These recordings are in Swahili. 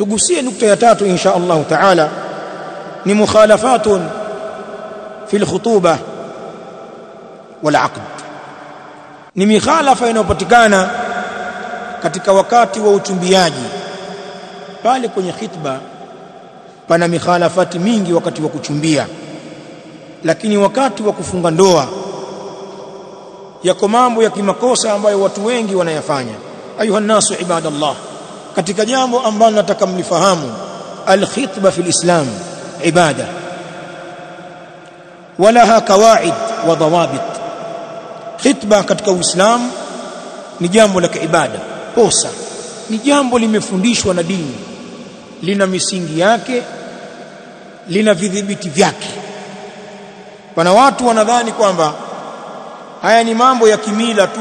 tugusie nukta ya tatu insha Allah taala. Ni mukhalafatun fi alkhutuba wal aqd. Ni mikhalafa inayopatikana katika wakati wa uchumbiaji. Pale kwenye khitba pana mikhalafati mingi wakati wa kuchumbia. Lakini wakati wa kufunga ndoa yako mambo ya kimakosa ambayo watu wengi wanayafanya. Ayuha nasu ibadallah katika jambo ambalo nataka mlifahamu. Alkhitba fi lislam ibada. Walaha kawaid wa dawabit. Khitba katika uislamu ni jambo la kiibada posa. Ni jambo limefundishwa na dini. Lina misingi yake lina vidhibiti vyake. Pana watu wanadhani kwamba haya ni mambo ya kimila tu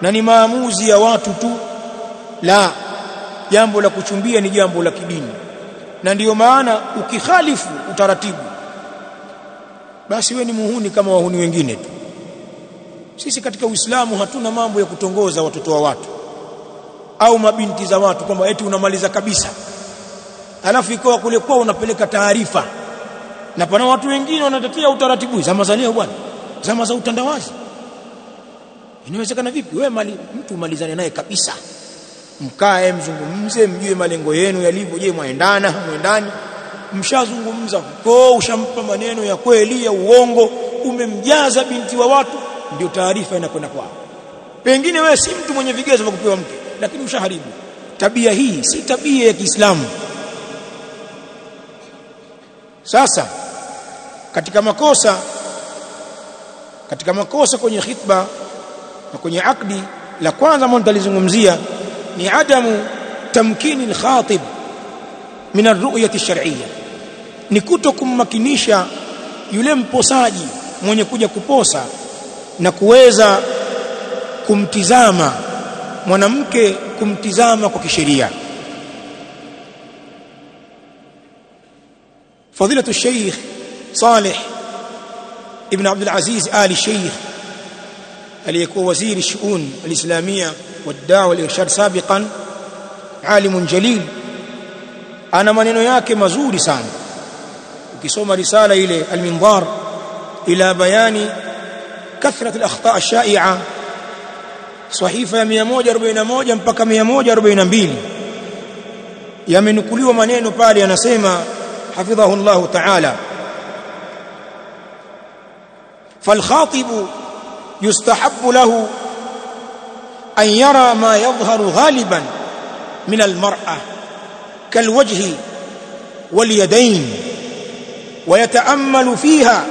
na ni maamuzi ya watu tu la jambo la kuchumbia ni jambo la kidini. Na ndiyo maana ukikhalifu utaratibu basi we ni muhuni kama wahuni wengine tu. Sisi katika Uislamu hatuna mambo ya kutongoza watoto wa watu au mabinti za watu kwamba eti unamaliza kabisa. Alafu ikawa kule kwa unapeleka taarifa na pana watu wengine wanatetea utaratibu. Zama za leo bwana zama za utandawazi. Inawezekana vipi? Wewe mali mtu umalizane naye kabisa mkae mzungumze mjue malengo yenu yalivyo. Je mwaendana? Mwendani? Mshazungumza. Huko ushampa maneno ya kweli ya uongo. Umemjaza binti wa watu. Ndio taarifa inakwenda kwao pengine wewe si mtu mwenye vigezo vya kupewa mke lakini ushaharibu tabia hii si tabia ya Kiislamu. Sasa katika makosa katika makosa kwenye khitba na kwenye akdi la kwanza ambalo nitalizungumzia ni adamu tamkini lkhatib min ar-ru'yati ni kuto kummakinisha yule mposaji mwenye kuja kuposa na kuweza kumtizama mwanamke kumtizama kwa kisheria. Fadilatu lsheikh saleh ibn abd ali shaykh aliyekuwa waziri shuun alislamia waddawa walirshad sabiqan alimun jalil ana maneno yake mazuri sana ukisoma risala ile alminzar ila bayani kathrat alakhta ash-sha'i'a sahifa ya 141 mpaka 142 yamenukuliwa maneno pale yanasema hafidhahu Allah ta'ala فالخاطب يستحب له أن يرى ما يظهر غالبا من المرأة كالوجه واليدين ويتأمل فيها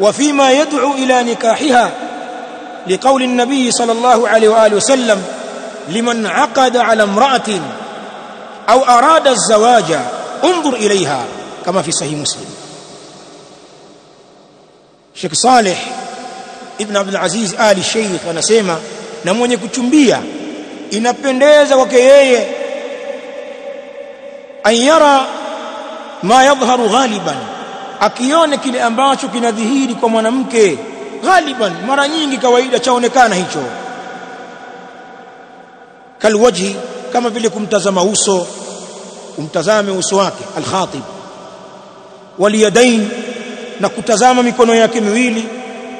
وفيما يدعو إلى نكاحها لقول النبي صلى الله عليه وآله وسلم لمن عقد على امرأة أو أراد الزواج انظر إليها كما في صحيح مسلم. شيخ صالح ibn Abdul Aziz Ali Sheikh anasema na mwenye kuchumbia inapendeza kwake yeye ayara ma yadhharu ghaliban akione kile ambacho kinadhihiri kwa mwanamke. Ghaliban mara nyingi kawaida chaonekana hicho. Kalwaji kama vile kumtazama uso umtazame uso wake alkhatib waliyadain na kutazama mikono yake miwili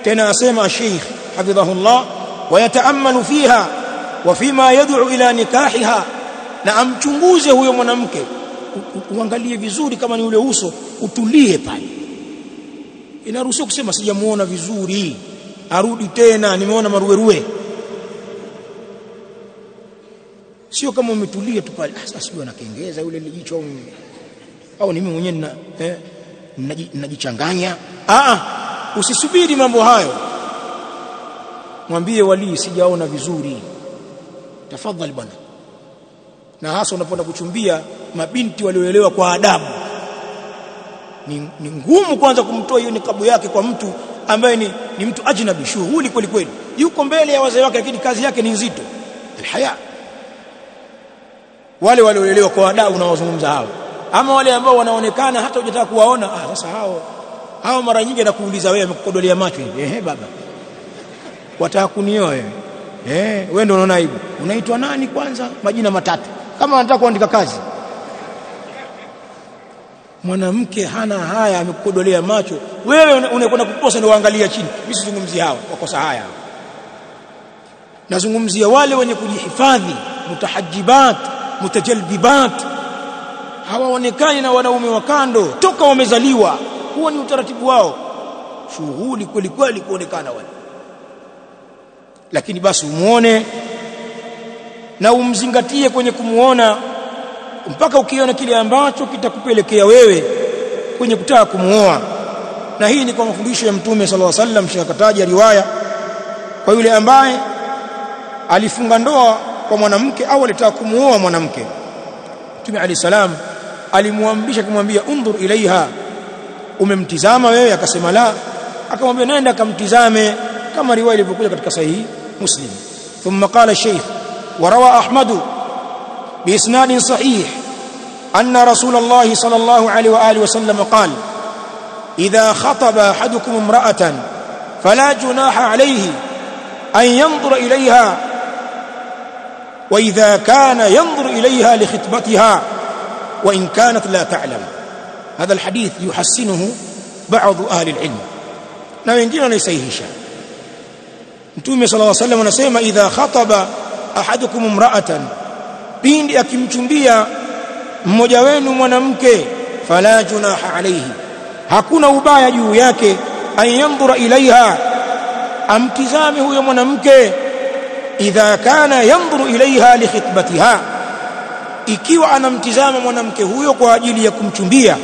tena asema Sheikh hafidhahullah wayataamalu fiha wa fima yad'u ila nikahiha na amchunguze huyo mwanamke. Uangalie vizuri kama ni ule uso. Utulie pale. Inaruhusiwa kusema sijamuona vizuri. Arudi tena nimeona maruweruwe sio kama umetulia tu pale. Sasa sio anakengeza yule jicho. Au au mimi mwenyewe nina eh najichanganya a usisubiri mambo hayo. Mwambie wali sijaona vizuri. Tafadhali bwana. Na hasa unapoenda kuchumbia mabinti walioelewa kwa adabu. Ni, ni ngumu kwanza kumtoa hiyo nikabu yake kwa mtu ambaye ni, ni mtu ajnabi shughuli kweli kweli. Yuko mbele ya wazee wake lakini kazi yake ni nzito. Alhaya. Wale walioelewa kwa adabu na wazungumza hao. Ama wale ambao wanaonekana hata hujataka kuwaona ah sasa hao hao mara nyingi anakuuliza wewe amekukodolea macho hivi? Ehe baba. Wataka kunioa wewe? Eh wewe ndio unaona aibu unaitwa nani kwanza? Majina matatu. Kama unataka kuandika kazi. Mwanamke hana haya amekukodolea macho. Wewe unakwenda kukosa ndio waangalia chini. Mimi sizungumzi hao wakosa haya nazungumzia wale wenye kujihifadhi mutahajibat mutajalbibat. Hawaonekani na wanaume wa kando toka wamezaliwa huo ni utaratibu wao. Shughuli kweli kweli kuonekana wale. Lakini basi umuone na umzingatie kwenye kumuona mpaka ukiona kile ambacho kitakupelekea wewe kwenye kutaka kumuoa. Na hii ni kwa mafundisho ya mtume sallallahu alaihi wasallam shakataja riwaya kwa yule ambaye alifunga ndoa kwa mwanamke au alitaka kumuoa mwanamke. Mtume ali salam alimwamrisha kumwambia undhur ilaiha umemtizama wewe akasema la. Akamwambia nenda akamtizame kama riwaya ilivyokuja katika sahihi muslim. Thumma qala shaykh وروى أحمد بإسناد صحيح أن رسول الله صلى الله عليه وآله وسلم قال إذا خطب أحدكم امرأة فلا جناح عليه أن ينظر إليها وإذا كان ينظر إليها لخطبتها وإن كانت لا تعلم هذا الحديث يحسنه بعض أهل العلم. لا ينجينا نسيهشا نتوم صلى الله عليه وسلم ونسيما إذا خطب أحدكم امرأة بين أكيم تنبيا مجوين ونمك فلا جناح عليه. هكونا أبايا يوياك أن ينظر إليها. أمتزامه يوم ونمك إذا كان ينظر إليها لخطبتها. ikiwa anamtizama mwanamke huyo kwa ajili ya kumchumbia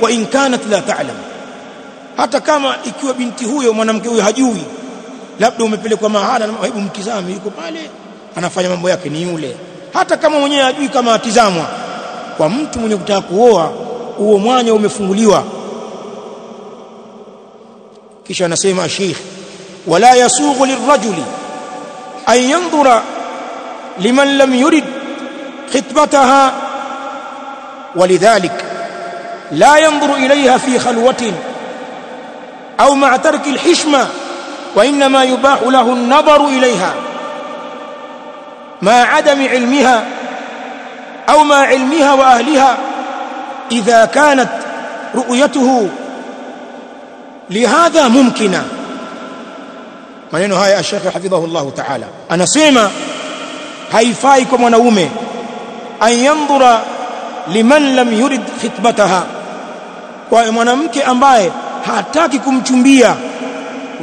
wa in kanat la ta'lam. Hata kama ikiwa binti huyo mwanamke huyo hajui labda umepelekwa mahala na hebu mtizame yuko pale anafanya mambo yake ni yule. Hata kama mwenyewe hajui kama atizamwa. Kwa mtu mwenye kutaka kuoa huo mwanya umefunguliwa. Kisha anasema sheikh wala yasughu lirajuli an yandhura liman lam yurid khitbataha. Walidhalik لا ينظر إليها في خلوة أو مع ترك الحشمة وإنما يباح له النظر إليها. مع عدم علمها أو مع علمها وأهلها إذا كانت رؤيته لهذا ممكنة. maneno haya ya Sheikh hafidhahullah ta'ala anasema haifai kwa mwanaume an yandhura liman lam yurid khitbataha kwa mwanamke ambaye hataki kumchumbia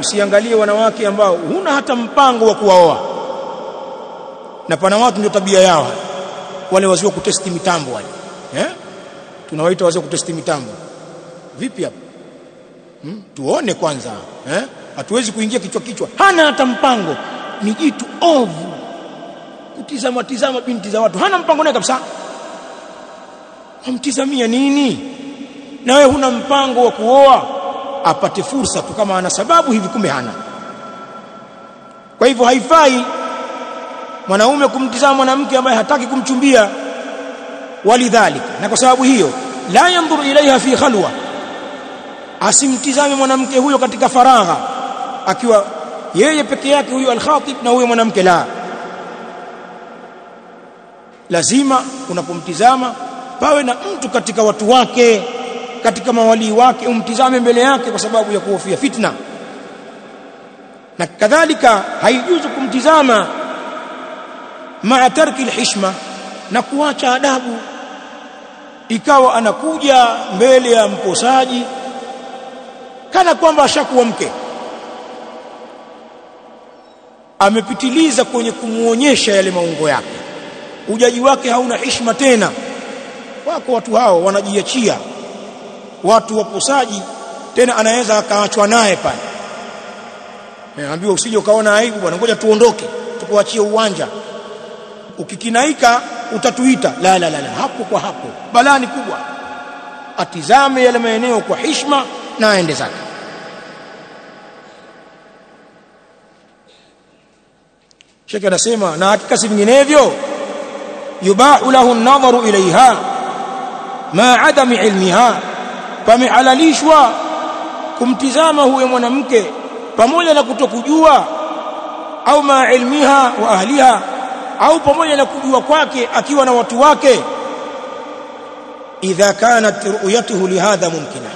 usiangalie wanawake ambao huna hata mpango wa kuwaoa. Na pana watu ndio tabia yao. Wale wazio kutesti mitambo wale. Eh? Tunawaita wazio kutesti mitambo. Vipi hapo? Hmm? tuone kwanza. Eh? Hatuwezi kuingia kichwa kichwa. Hana hata mpango. Ni jitu ovu. Kutizama tizama binti za watu. Hana mpango naye kabisa. Amtizamia nini na wewe huna mpango wa kuoa? Apate fursa tu kama ana sababu hivi kumbe hana. Kwa hivyo haifai mwanaume kumtizama mwanamke ambaye hataki kumchumbia walidhalika. Na kwa sababu hiyo la yanzur ilaiha fi khalwa asimtizame mwanamke huyo katika faragha akiwa yeye peke yake huyo alkhatib na huyo mwanamke la. Lazima unapomtizama pawe na mtu katika watu wake katika mawalii wake umtizame mbele yake kwa sababu ya kuhofia fitna. Na kadhalika haijuzu kumtizama maa tarki alhishma na kuacha adabu. Ikawa anakuja mbele ya mposaji kana kwamba ashakuwa mke. Amepitiliza kwenye kumuonyesha yale maungo yake. Ujaji wake hauna hishma tena. Wako watu hao wanajiachia watu waposaji tena anaweza akaachwa naye pale. Naambiwa usije ukaona aibu bwana ngoja tuondoke tukuachie uwanja. Ukikinaika utatuita. La la la, la. hapo kwa hapo. Balani kubwa. Atizame yale maeneo kwa hishma na aende zake. Sheikh anasema na hakika si vinginevyo yubahu lahu an-nadharu ilaiha ma adami ilmiha pamehalalishwa kumtizama huyo mwanamke pamoja na kutokujua au ma ilmiha wa ahliha au pamoja na kujua kwake akiwa na watu wake. Idha kanat ru'yatuhu lihadha mumkina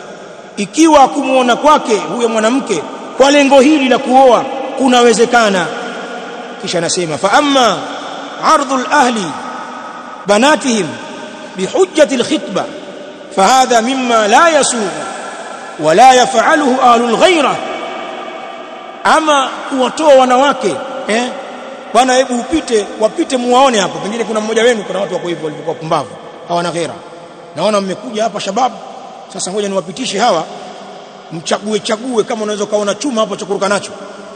ikiwa kumuona kwake huyo mwanamke kwa lengo hili la kuoa kunawezekana. Kisha anasema fa amma ardhul al-ahli banatihim bihujjati al-khitbah فهذا مما لا يسوغ ولا يفعله اهل الغيره ama kuwatoa wanawake eh bwana hebu upite wapite muwaone hapo pengine kuna mmoja wenu kuna watu wako hivyo walikuwa pumbavu hawana ghera naona mmekuja hapa shababu sasa ngoja niwapitishe hawa mchague chague kama unaweza kaona chuma hapo cha kuruka nacho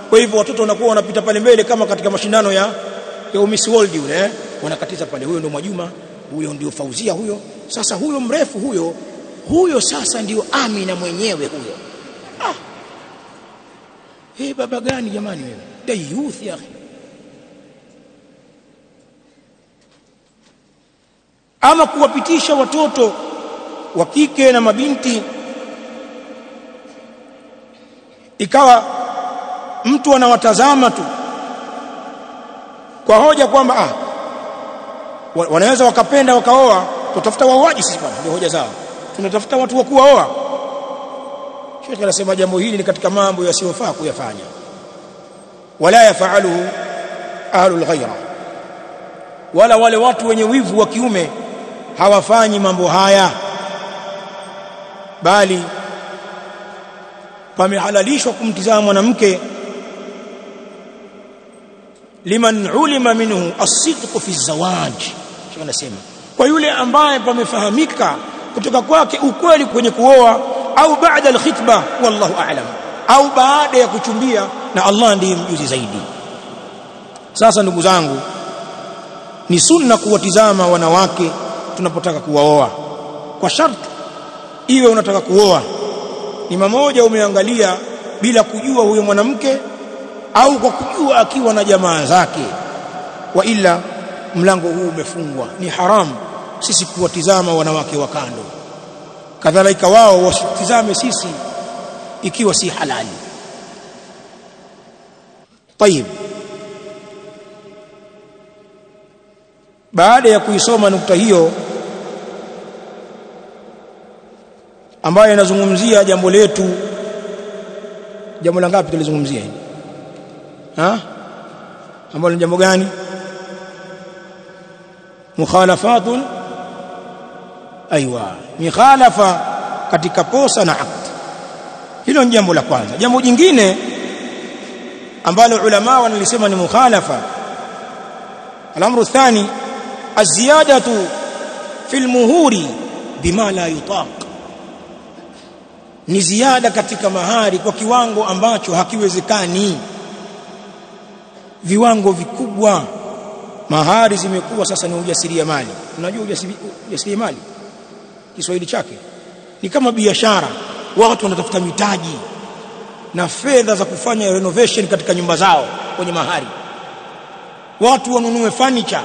kwa hivyo watoto wanakuwa wanapita pale mbele kama katika mashindano ya ya Miss World yule eh wanakatiza pale huyo ndio Mwajuma huyo ndio Fauzia huyo. Sasa huyo mrefu huyo huyo sasa ndio Amina mwenyewe huyo. Ah! Hey baba gani jamani wewe? Dayuth ya akhi. Ama kuwapitisha watoto wa kike na mabinti ikawa mtu anawatazama tu kwa hoja kwamba ah wanaweza wakapenda wakaoa tutafuta waoaji sisi bwana ndio hoja zao. Tunatafuta watu wa kuoa Sheikh anasema jambo hili ni katika mambo yasiyofaa kuyafanya. Wala yafaluhu ahlul ghaira. Wala wale watu wenye wivu wa kiume hawafanyi mambo haya. Bali pamehalalishwa kumtizama mwanamke. Liman ulima minhu as-sidq fi zawaj Sheikh anasema kwa yule ambaye pamefahamika kutoka kwake ukweli kwenye kuoa au baada al-khitba wallahu a'lam. Au baada ya kuchumbia na Allah ndiye mjuzi zaidi. Sasa ndugu zangu ni sunna kuwatizama wanawake tunapotaka kuwaoa. Kwa sharti iwe unataka kuoa ni mamoja umeangalia bila kujua huyo mwanamke au kwa kujua akiwa na jamaa zake. Wa ila mlango huu umefungwa ni haramu sisi kuwatizama wanawake wa kando kadhalika wao wasitizame sisi ikiwa si halali طيب baada ya kuisoma nukta hiyo ambayo inazungumzia jambo letu jambo la ngapi tulizungumzia hili ha ambalo ni jambo gani mukhalafatun aiywa mikhalafa katika posa na aqd hilo ni jambo la kwanza jambo jingine ambalo ulama wanalisema ni mukhalafa الامر الثاني الزياده في المهور بما لا يطاق ni ziada katika mahari kwa kiwango ambacho hakiwezekani viwango vikubwa mahari zimekuwa sasa ni ujasiriamali. Unajua ujasiriamali? Kiswahili chake. Ni kama biashara. Watu wanatafuta mitaji na fedha za kufanya renovation katika nyumba zao kwenye mahari. Watu wanunue furniture.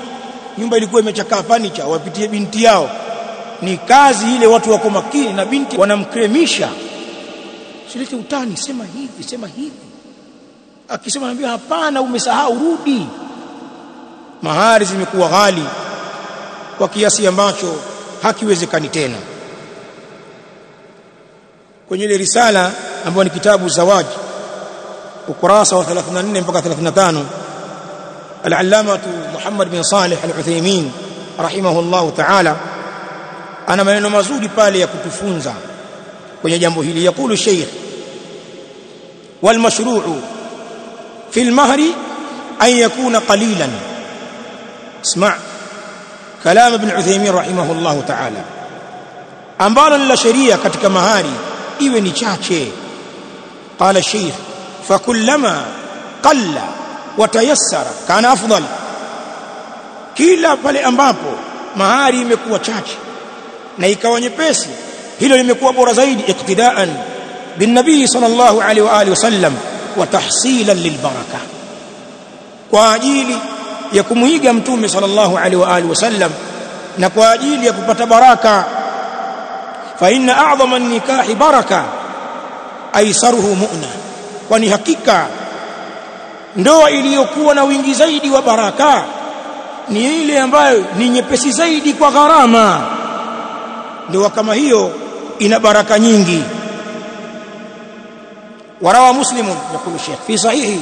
Nyumba ilikuwa imechakaa furniture. Wapitie binti yao. Ni kazi ile watu wako makini na binti wanamkremisha. Silete utani sema hivi sema hivi. Akisema anambia hapana umesahau rudi mahari zimekuwa ghali kwa kiasi ambacho hakiwezekani tena. Kwenye ile risala ambayo ni kitabu zawaji ukurasa wa 34 mpaka 35 al-allama Muhammad bin Salih al-Uthaymeen rahimahullah ta'ala ana maneno mazuri pale ya kutufunza kwenye jambo hili. Yakulu sheikh wal mashru'u fi al-mahri an yakuna qalilan اسمع كلام ابن عثيمين رحمه الله تعالى ambalo la sheria katika mahari iwe ni chache qala sheikh fakullama qalla watayassara kana afdal kila pale ambapo mahari imekuwa chache na ikawa nyepesi hilo limekuwa bora zaidi iktidaan bin nabii sallallahu alaihi wa alihi wasallam wa tahsilan lilbaraka kwa ajili ya kumuiga mtume sallallahu alaihi wa alihi wasallam na kwa ajili ya kupata baraka. Fa inna a'dhama nikahi baraka aisaruhu mu'na kwani hakika ndoa iliyokuwa na wingi zaidi wa baraka ni ile ambayo ni nyepesi zaidi kwa gharama. Ndoa kama hiyo ina baraka nyingi. Warawa muslimun yakulu shaykh fi sahihi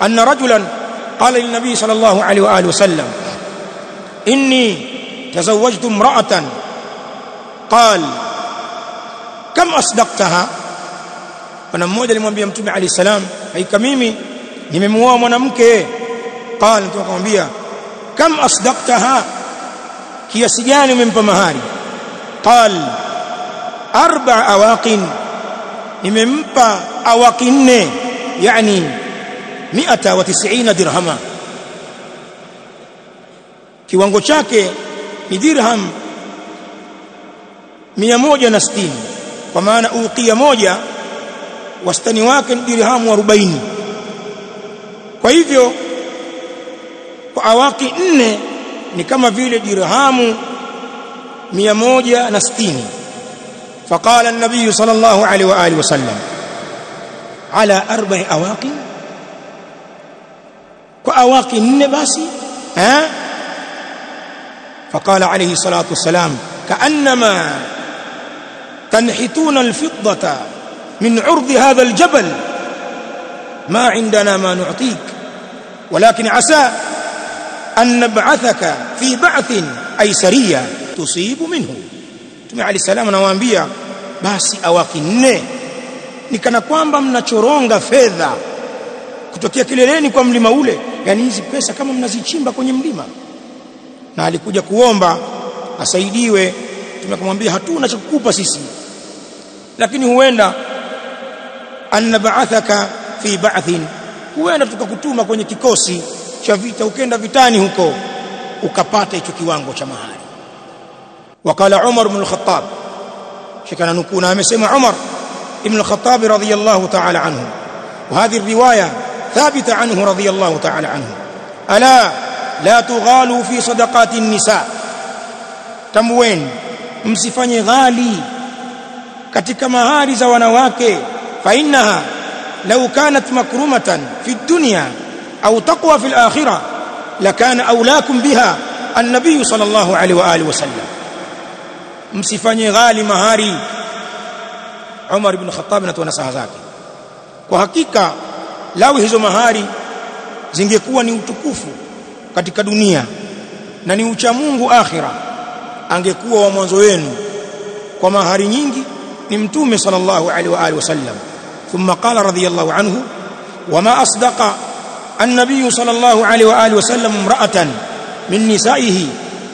anna rajulan قال للنبي صلى الله عليه وآله وسلم إني تزوجت امرأة. قال كم أصدقتها؟ فنموذ لمنبي أمتبع عليه السلام أي كميمي؟ نمموه منمك قال كم أصدقتها؟ كي يسجان من بمهاري. قال أربع أواقين نممبا أواقين يعني 190 dirhama kiwango chake ni dirham 160 kwa maana uqia moja wastani wake ni dirhamu 40 kwa hivyo kwa awaki nne ni kama vile dirhamu 160 فقال النبي صلى الله عليه واله وسلم على اربع اواق واواق nne basi? Eh فقال عليه الصلاه والسلام كانما تنحتون الفضه من عرض هذا الجبل ما عندنا ما نعطيك ولكن عسى أن نبعثك في بعث أي سرية تصيب منه Mtume Ali salam anawaambia basi awaki nne ni kana kwamba mnachoronga fedha. kutokea kileleni kwa mlima ule yani hizi pesa kama mnazichimba kwenye mlima na alikuja kuomba asaidiwe tumekamwambia hatuna cha kukupa sisi lakini huenda annabaathaka fi ba'thin huenda tukakutuma kwenye kikosi cha vita ukenda vitani huko ukapata hicho kiwango cha mahari wakala Umar ibn al-Khattab shikana nukuna amesema Umar ibn al-Khattab radiyallahu ta'ala anhu وهذه الروايه ثابتة عنه رضي الله تعالى عنه. ألا لا تغالوا في صدقات النساء. كم وين مسفني غالي كتك مهاري زوانواك فإنها لو كانت مكرمة في الدنيا أو تقوى في الآخرة لكان أولاكم بها النبي صلى الله عليه وآله وسلم مسفني غالي مهاري عمر بن الخطاب نتونس هذاك وحقيقة lau hizo mahari zingekuwa ni utukufu katika dunia na ni uchamungu akhira angekuwa wa mwanzo wenu. Kwa mahari nyingi ni mtume sallallahu alaihi wa alihi wasallam. Thumma qala radiyallahu anhu wama asdaqa an-nabiy sallallahu alaihi wa alihi wasallam imra'atan min nisaihi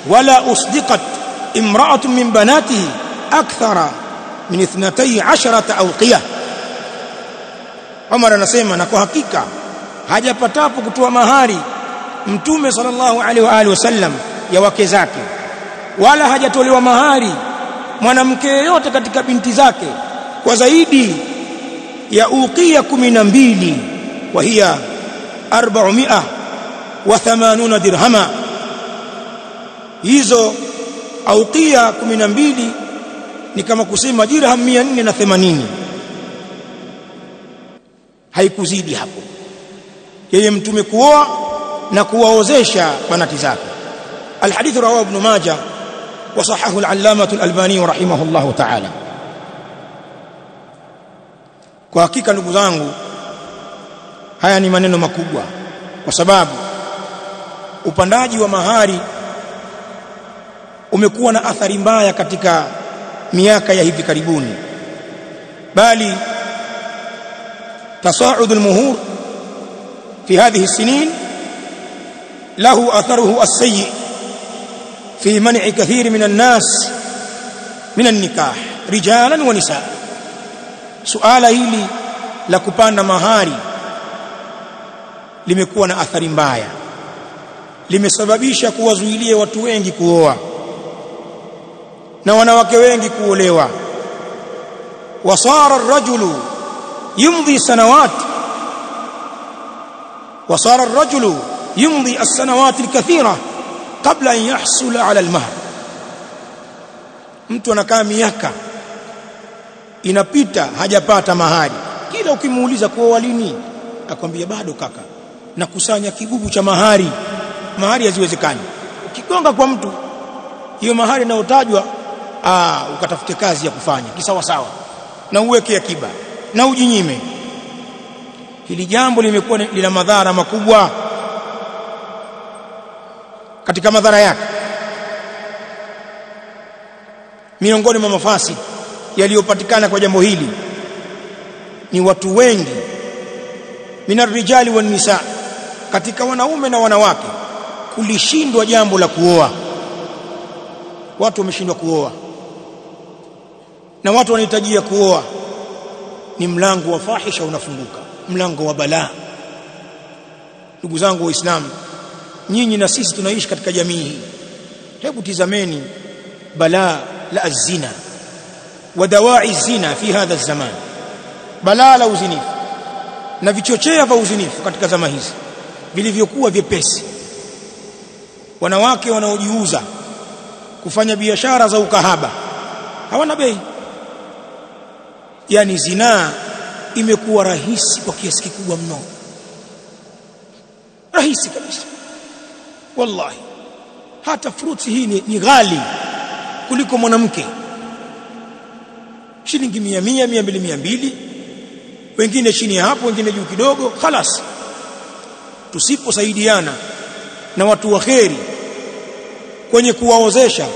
wala usdiqat imra'atun min banatihi akthara min 12 awqiyah. Umar anasema na kwa hakika hajapatapo kutoa mahari mtume sallallahu alaihi wa alihi wasallam ya wake zake wala hajatolewa mahari mwanamke yeyote katika binti zake kwa zaidi ya uqia 12 wa hiya 480 dirhama. Hizo auqia 12 ni kama kusema dirham 480 haikuzidi hapo yeye mtume kuoa na kuwaozesha banati zake الحديث رواه ابن ماجه وصححه العلامة الألباني رحمه الله تعالى kwa hakika ndugu zangu haya ni maneno makubwa kwa sababu upandaji wa mahari umekuwa na athari mbaya katika miaka ya hivi karibuni bali تصاعد المهور في هذه السنين له أثره السيء في منع كثير من الناس من النكاح رجالا ونساء سؤال hili la kupanda mahari limekuwa na athari mbaya limesababisha kuwazuilia watu wengi kuoa na wanawake wengi kuolewa wasara ar-rajulu يمضي سنوات وصار الرجل يمضي السنوات الكثيرة قبل أن يحصل على المهر mtu anakaa miaka inapita hajapata mahari kila ukimuuliza kuoa lini akwambia bado kaka nakusanya kibubu cha mahari mahari haziwezekani ukigonga kwa mtu hiyo mahari inayotajwa ah ukatafute kazi ya kufanya kisawa sawa na uweke akiba na ujinyime. Hili jambo limekuwa lina madhara makubwa katika madhara yake. Miongoni mwa mafasi yaliyopatikana kwa jambo hili ni watu wengi minarijali rijali wan nisa katika wanaume na wanawake kulishindwa jambo la kuoa. Watu wameshindwa kuoa na watu wanahitajia kuoa ni mlango wa fahisha unafunguka mlango wa balaa. Ndugu zangu waislamu nyinyi na sisi tunaishi katika jamii hii. Hebu tizameni balaa la azina wa dawai zina fi hadha zaman balaa la uzinifu na vichochea vya uzinifu katika zama hizi vilivyokuwa vyepesi. Wanawake wanaojiuza kufanya biashara za ukahaba hawana bei yani zinaa imekuwa rahisi kwa kiasi kikubwa mno. Rahisi kabisa. Wallahi. Hata fruti hii ni, ni ghali kuliko mwanamke. Shilingi mia mia mia mbili mia mbili. Wengine chini ya hapo wengine juu kidogo. Khalas. Tusiposaidiana na watu wa kheri kwenye kuwaozesha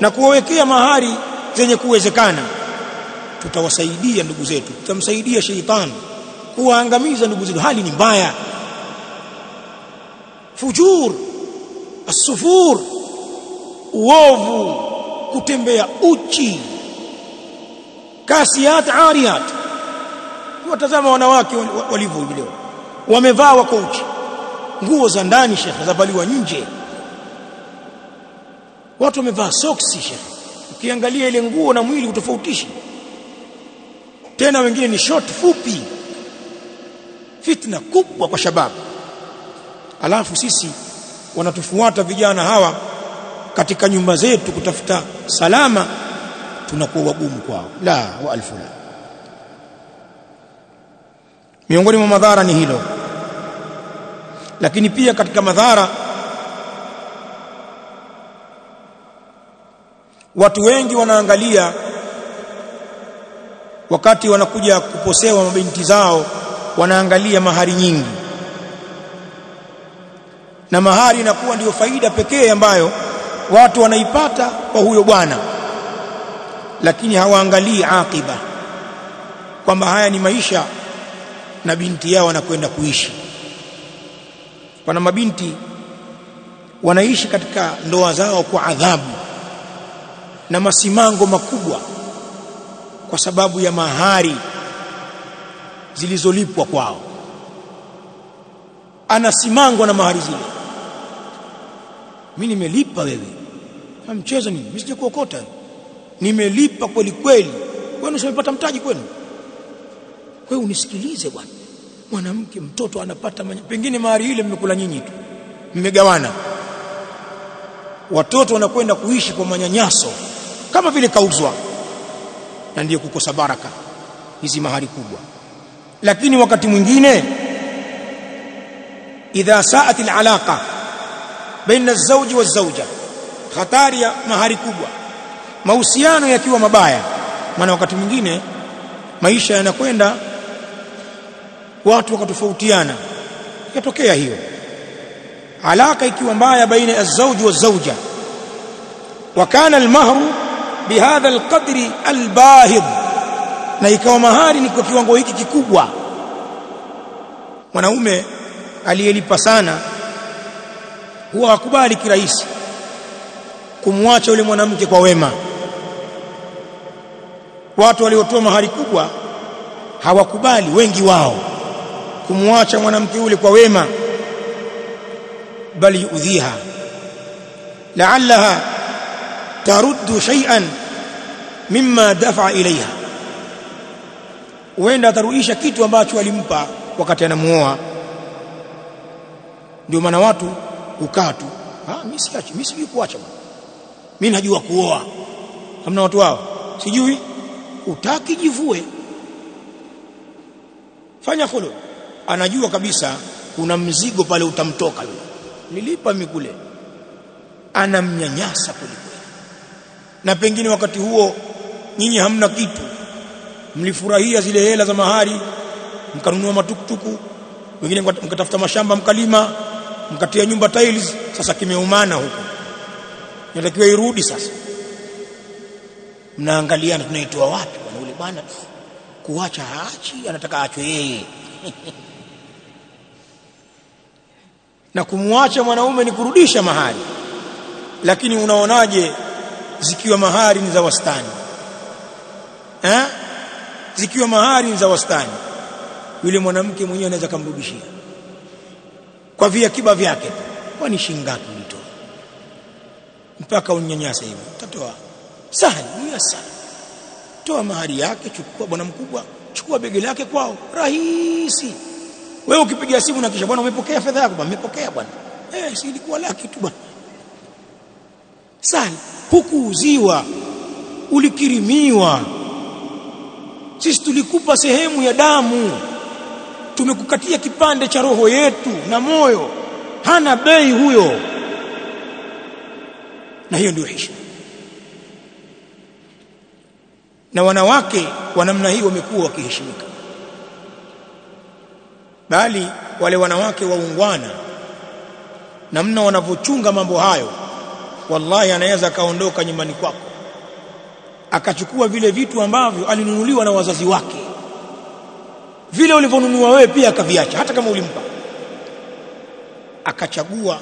na kuwawekea mahari zenye kuwezekana tutawasaidia ndugu zetu tutamsaidia sheitani kuwaangamiza ndugu zetu. Hali ni mbaya. Fujur asufur uovu kutembea uchi kasiat ariat. Watazama wanawake walivyo hivi leo. Wamevaa wako uchi. Nguo za ndani shekhe zavaliwa nje. Watu wamevaa soksi shekhe ukiangalia ile nguo na mwili utofautishi tena wengine ni short fupi. Fitna kubwa kwa shababu. Alafu sisi wanatufuata vijana hawa katika nyumba zetu kutafuta salama tunakuwa wagumu kwao. La wa alfu la. Miongoni mwa madhara ni hilo. Lakini pia katika madhara watu wengi wanaangalia wakati wanakuja kuposewa mabinti zao wanaangalia mahari nyingi. Na mahari inakuwa ndiyo faida pekee ambayo watu wanaipata kwa huyo bwana. Lakini hawaangalii akiba kwamba haya ni maisha na binti yao wanakwenda kuishi. Wana mabinti wanaishi katika ndoa zao kwa adhabu na masimango makubwa kwa sababu ya mahari zilizolipwa kwao. Anasimangwa na mahari zile. Mimi nimelipa wewe. Na mchezo mimi sije kuokota nimelipa kweli kweli. Wewe umepata mtaji kwenu? Wewe unisikilize bwana. Mwanamke mtoto anapata manya... pengine mahari ile mmekula nyinyi tu. Mmegawana. Watoto wanakwenda kuishi kwa manyanyaso. Kama vile kauzwa na ndiyo kukosa baraka hizi mahali kubwa. Lakini wakati mwingine idha saat alalaqa baina az-zawj waz-zawja hatari ya mahari kubwa mahusiano yakiwa mabaya maana wakati mwingine maisha yanakwenda watu wakatofautiana yatokea hiyo. Alaka ikiwa mbaya baina az-zawj waz-zawja wa kana al-mahru bihadha alqadri albahid. Na ikawa mahari ni kwa kiwango hiki kikubwa. Mwanaume aliyelipa sana huwa hakubali kirahisi kumwacha yule mwanamke kwa wema. Watu waliotoa mahari kubwa hawakubali wengi wao kumwacha mwanamke yule kwa wema. Bali yudhiha la'allaha taruddu shay'an mimma dafa ilaiha huenda atarudisha kitu ambacho alimpa wakati anamuoa. Ndio maana watu ukaa tu. Ah mimi siachi mimi sijui kuacha bwana. Mimi najua kuoa. Hamna watu wao sijui. Utaki jivue. Fanya khulu anajua kabisa kuna mzigo pale utamtoka yule. Nilipa mikule anamnyanyasa kweli na pengine wakati huo nyinyi hamna kitu. Mlifurahia zile hela za mahari mkanunua matukutuku wengine mkatafuta mashamba mkalima mkatia nyumba tiles sasa kimeumana huko. Inatakiwa irudi sasa. Mnaangaliana tunaitoa wapi? Bwana ule bwana kuacha haachi anataka achwe yeye. Na kumwacha mwanaume ni kurudisha mahali lakini unaonaje zikiwa mahari ni za wastani. Eh zikiwa mahari ni za wastani. Yule mwanamke mwenyewe anaweza kumrudishia. Kwa via kiba vyake kwani shingapi ulitoa mpaka unyanyasa hivi. Utatoa. Sahali ni sana toa mahari yake chukua. Bwana mkubwa chukua begi lake kwao. Rahisi. Wewe ukipiga simu na kisha bwana umepokea fedha yako? Bwana umepokea bwana. Eh si ilikuwa laki tu bwana. Sahali hukuuziwa. Ulikirimiwa. Sisi tulikupa sehemu ya damu. Tumekukatia kipande cha roho yetu na moyo. Hana bei huyo. Na hiyo ndio heshima. Na wanawake wa namna hii wamekuwa wakiheshimika. Bali wale wanawake waungwana namna wanavyochunga mambo hayo wallahi anaweza kaondoka nyumbani kwako. Akachukua vile vitu ambavyo alinunuliwa na wazazi wake. Vile ulivyonunua wewe pia akaviacha hata kama ulimpa. Akachagua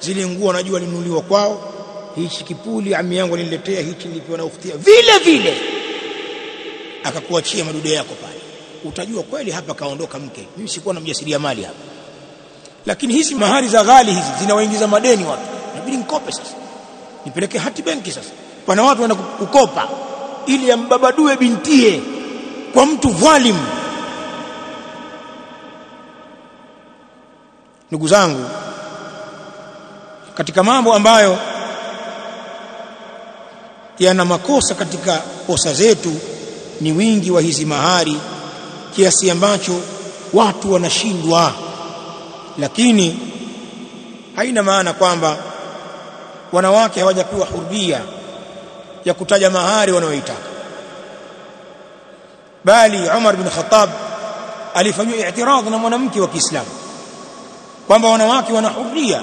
zile nguo anajua alinunuliwa kwao. Hichi kipuli ami yangu aliniletea hichi nilipewa na ukhtia vile vile akakuachia madude yako pale. Utajua kweli hapa kaondoka mke. Mimi sikuwa na mjasiriamali hapa. Lakini hizi mahari za ghali hizi zinawaingiza madeni watu. Inabidi mkope sasa nipeleke hati benki sasa. Pana watu wanakukopa kukopa ili ambabadue bintie kwa mtu dhalimu ndugu zangu katika mambo ambayo yana makosa katika kosa zetu ni wingi wa hizi mahari kiasi ambacho watu wanashindwa. Lakini haina maana kwamba wanawake hawajapewa huria ya kutaja mahari wanayoitaka bali Umar bin Khattab alifanyiwa i'tiradh na mwanamke wa Kiislamu kwamba wanawake wana huria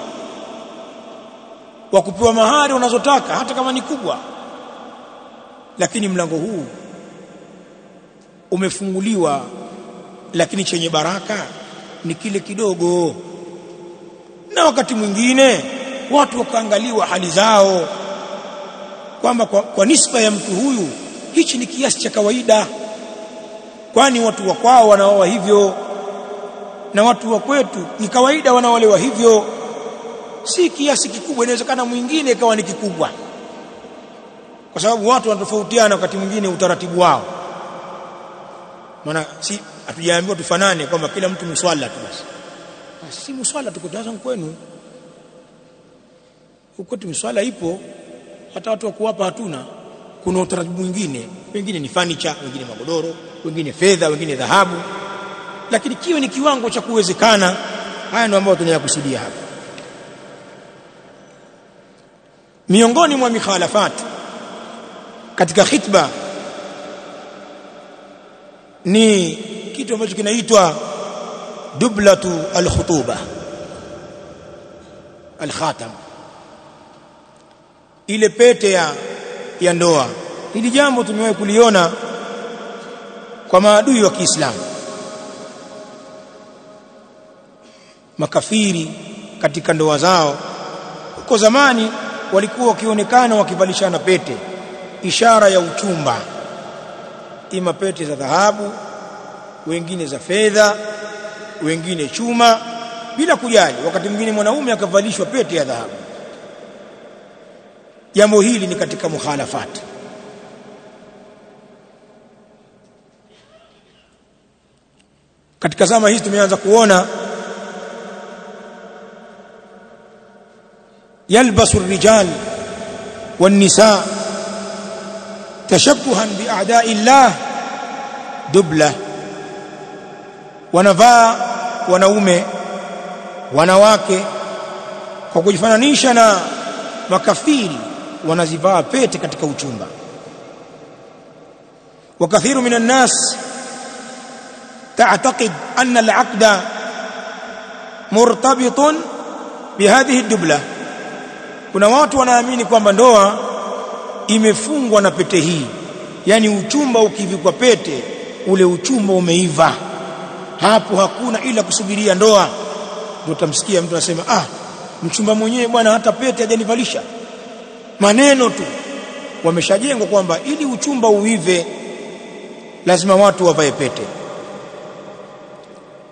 wa kupewa mahari wanazotaka hata kama ni kubwa. Lakini mlango huu umefunguliwa lakini chenye baraka ni kile kidogo. Na wakati mwingine watu wakaangaliwa hali zao kwamba kwa, kwa nisba ya mtu huyu hichi ni kiasi cha kawaida. Kwani watu wa kwao wanaoa hivyo na watu wa kwetu ni kawaida wanaolewa hivyo. Si kiasi kikubwa inawezekana mwingine ikawa ni kikubwa kwa sababu watu wanatofautiana wakati mwingine utaratibu wao. Maana si hatujaambiwa tufanane kwamba kila mtu muswala tu basi. Si mswala tukutaza kwenu huko mswala ipo hata watu wa kuwapa hatuna. Kuna utaratibu mwingine wengine ni furniture, wengine magodoro wengine fedha wengine dhahabu. Lakini kiwe ni kiwango cha kuwezekana haya ndio ambayo tunayakusudia hapa. Miongoni mwa mikhalafat katika khitba ni kitu ambacho kinaitwa dublatu alkhutuba alkhatam ile pete ya ya ndoa. Hili jambo tumewahi kuliona kwa maadui wa Kiislamu. Makafiri katika ndoa zao. Huko zamani walikuwa wakionekana wakivalishana pete. Ishara ya uchumba. Ima pete za dhahabu wengine za fedha wengine chuma bila kujali. Wakati mwingine mwanaume akavalishwa pete ya dhahabu jambo hili ni katika mukhalafati. Katika zama hizi tumeanza kuona yalbasu rijal wan nisa tashabbuhan bi a'da'i llah dubla. Wanavaa wanaume wanawake kwa kujifananisha na makafiri wanazivaa pete katika uchumba وكثير من الناس تعتقد أن العقد مرتبط بهذه الدبلة kuna watu wanaamini kwamba ndoa imefungwa na pete hii yani uchumba ukivikwa pete ule uchumba umeiva hapo hakuna ila kusubiria ndoa ndio utamsikia mtu anasema ah mchumba mwenyewe bwana hata pete hajanivalisha maneno tu. Wameshajengwa kwamba ili uchumba uive lazima watu wavae pete.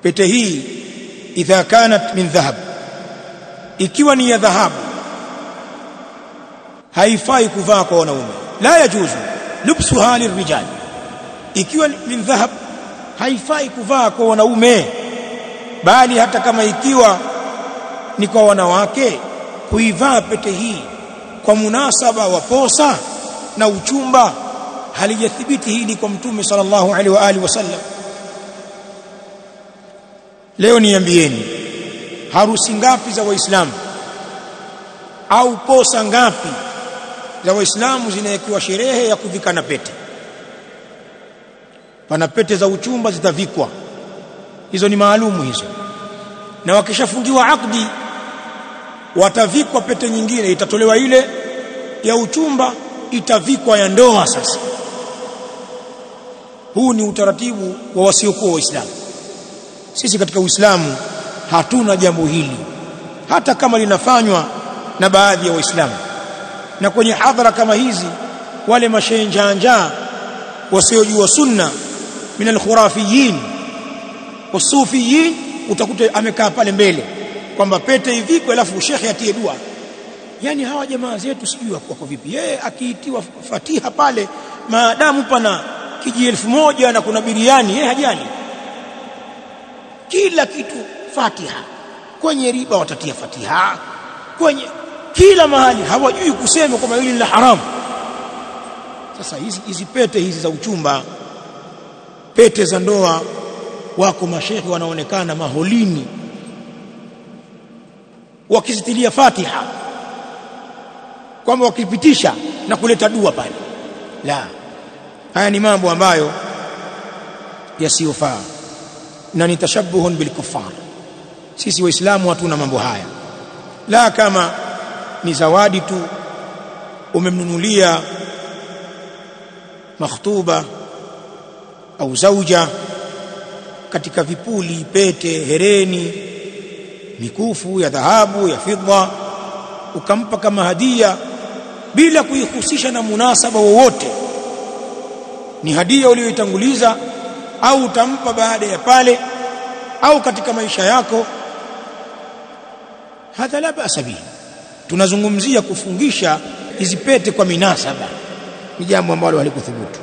Pete hii idha kanat min dhahab ikiwa ni ya dhahabu haifai kuvaa kwa wanaume. La yajuzu lubsuha lirijal ikiwa min dhahab haifai kuvaa kwa wanaume bali hata kama ikiwa ni kwa wanawake kuivaa pete hii kwa munasaba wa posa na uchumba halijathibiti hili kwa mtume sallallahu alaihi wa alihi wasallam. Leo niambieni harusi ngapi za waislamu au posa ngapi za waislamu zinawekiwa sherehe ya kuvikana pete? Pana pete za uchumba zitavikwa. Hizo ni maalumu hizo. Na wakishafungiwa akdi watavikwa pete nyingine. Itatolewa ile ya uchumba itavikwa ya ndoa sasa. Huu ni utaratibu wa wasiokuwa waislamu. Sisi katika uislamu hatuna jambo hili hata kama linafanywa na baadhi ya waislamu. Na kwenye hadhara kama hizi wale mashenjanja wasiojua sunna min alkhurafiyin wasufiyin utakuta amekaa pale mbele kwamba pete ivikwe alafu shekhe atie dua. Yani hawa jamaa zetu sijui wako vipi. Yeye akiitiwa fatiha pale maadamu pana kiji elfu moja na kuna biriani yeye hajali. Kila kitu fatiha. Kwenye riba watatia fatiha. Kwenye kila mahali hawajui kusema kwamba hili ni haramu. Sasa hizi hizi pete hizi za uchumba pete za ndoa wako mashehe wanaonekana maholini wakizitilia fatiha kwamba wakipitisha na kuleta dua pale. La haya ni mambo ambayo yasiyofaa na ni tashabuhun bilkufar sisi waislamu hatuna mambo haya. La kama ni zawadi tu umemnunulia makhtuba au zauja katika vipuli pete hereni mikufu ya dhahabu ya fidda ukampa kama hadia bila kuihusisha na munasaba wowote. Ni hadia uliyoitanguliza au utampa baada ya pale au katika maisha yako? Hadha la basa bihi. Tunazungumzia kufungisha hizi pete kwa minasaba. Ni jambo ambalo halikuthubutu